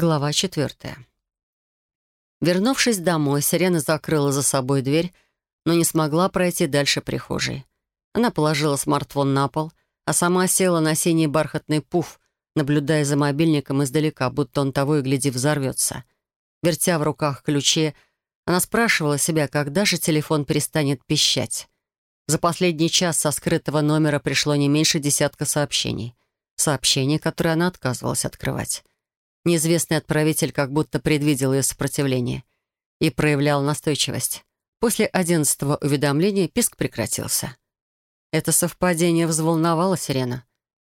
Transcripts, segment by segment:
Глава четвертая. Вернувшись домой, Сирена закрыла за собой дверь, но не смогла пройти дальше прихожей. Она положила смартфон на пол, а сама села на синий бархатный пуф, наблюдая за мобильником издалека, будто он того и гляди взорвется. Вертя в руках ключи, она спрашивала себя, когда же телефон перестанет пищать. За последний час со скрытого номера пришло не меньше десятка сообщений. Сообщений, которые она отказывалась открывать. Неизвестный отправитель как будто предвидел ее сопротивление и проявлял настойчивость. После одиннадцатого уведомления писк прекратился. Это совпадение взволновало Сирена.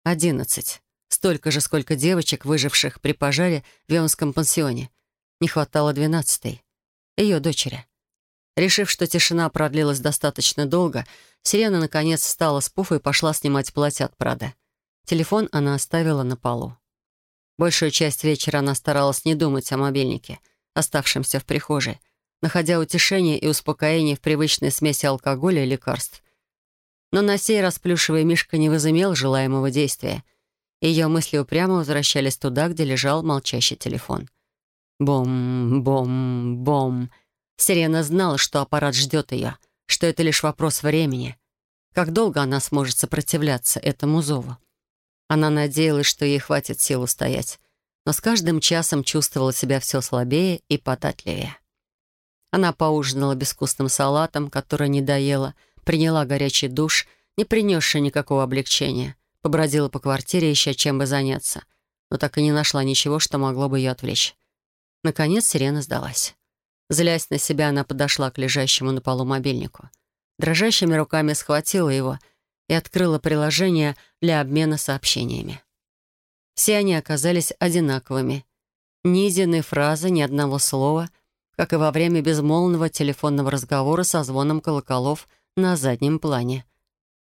Одиннадцать. Столько же, сколько девочек, выживших при пожаре в Вионском пансионе. Не хватало двенадцатой. Ее дочери. Решив, что тишина продлилась достаточно долго, Сирена наконец встала с пуфа и пошла снимать платье от Прада. Телефон она оставила на полу. Большую часть вечера она старалась не думать о мобильнике, оставшемся в прихожей, находя утешение и успокоение в привычной смеси алкоголя и лекарств. Но на сей раз плюшевый мишка не возымел желаемого действия. Ее мысли упрямо возвращались туда, где лежал молчащий телефон. Бом, бом, бом. Сирена знала, что аппарат ждет ее, что это лишь вопрос времени. Как долго она сможет сопротивляться этому зову? Она надеялась, что ей хватит сил устоять, но с каждым часом чувствовала себя все слабее и податливее. Она поужинала безвкусным салатом, который не доела, приняла горячий душ, не принесший никакого облегчения, побродила по квартире, ища чем бы заняться, но так и не нашла ничего, что могло бы ее отвлечь. Наконец сирена сдалась. Злясь на себя, она подошла к лежащему на полу мобильнику. Дрожащими руками схватила его — и открыла приложение для обмена сообщениями. Все они оказались одинаковыми. Ни единой фразы, ни одного слова, как и во время безмолвного телефонного разговора со звоном колоколов на заднем плане.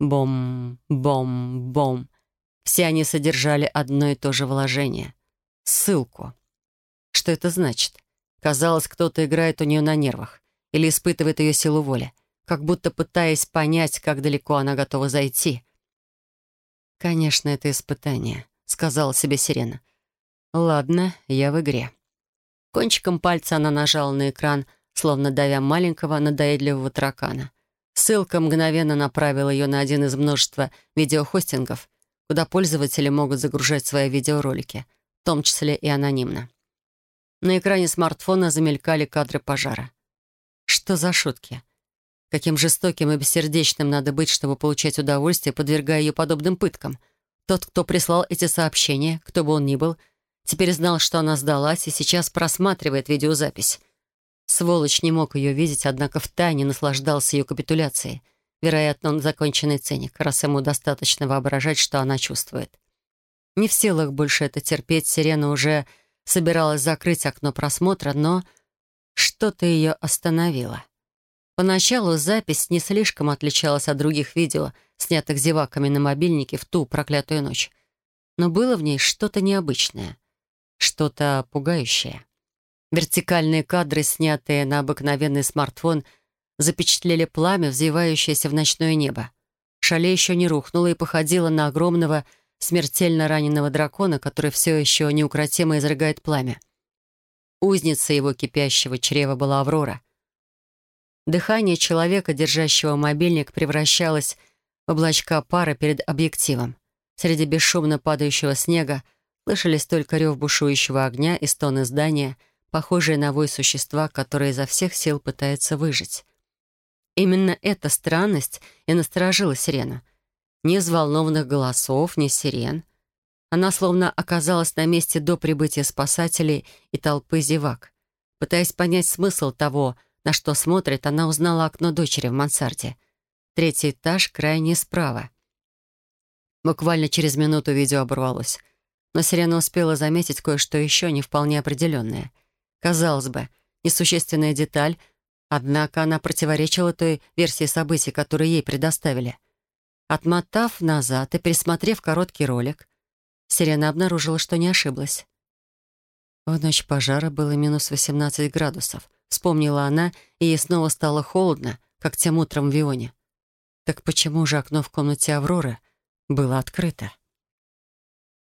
Бом, бом, бом. Все они содержали одно и то же вложение — ссылку. Что это значит? Казалось, кто-то играет у нее на нервах или испытывает ее силу воли как будто пытаясь понять, как далеко она готова зайти. «Конечно, это испытание», — сказала себе Сирена. «Ладно, я в игре». Кончиком пальца она нажала на экран, словно давя маленького надоедливого таракана. Ссылка мгновенно направила ее на один из множества видеохостингов, куда пользователи могут загружать свои видеоролики, в том числе и анонимно. На экране смартфона замелькали кадры пожара. Что за шутки? Каким жестоким и бессердечным надо быть, чтобы получать удовольствие, подвергая ее подобным пыткам. Тот, кто прислал эти сообщения, кто бы он ни был, теперь знал, что она сдалась и сейчас просматривает видеозапись. Сволочь не мог ее видеть, однако втайне наслаждался ее капитуляцией. Вероятно, он законченный циник, раз ему достаточно воображать, что она чувствует. Не в силах больше это терпеть, Сирена уже собиралась закрыть окно просмотра, но что-то ее остановило. Поначалу запись не слишком отличалась от других видео, снятых зеваками на мобильнике в ту проклятую ночь. Но было в ней что-то необычное, что-то пугающее. Вертикальные кадры, снятые на обыкновенный смартфон, запечатлели пламя, взвивающееся в ночное небо. Шале еще не рухнула и походила на огромного, смертельно раненого дракона, который все еще неукротимо изрыгает пламя. Узница его кипящего чрева была Аврора — Дыхание человека, держащего мобильник, превращалось в облачка пара перед объективом. Среди бесшумно падающего снега слышались только рев бушующего огня и стоны здания, похожие на вой существа, которое изо всех сил пытается выжить. Именно эта странность и насторожила сирена. Ни взволнованных голосов, ни сирен. Она словно оказалась на месте до прибытия спасателей и толпы зевак. Пытаясь понять смысл того, на что смотрит, она узнала окно дочери в мансарде. Третий этаж, крайне справа. Буквально через минуту видео оборвалось. Но Сирена успела заметить кое-что еще не вполне определенное. Казалось бы, несущественная деталь, однако она противоречила той версии событий, которую ей предоставили. Отмотав назад и присмотрев короткий ролик, Сирена обнаружила, что не ошиблась. В ночь пожара было минус 18 градусов — Вспомнила она, и ей снова стало холодно, как тем утром в Вионе. Так почему же окно в комнате Авроры было открыто?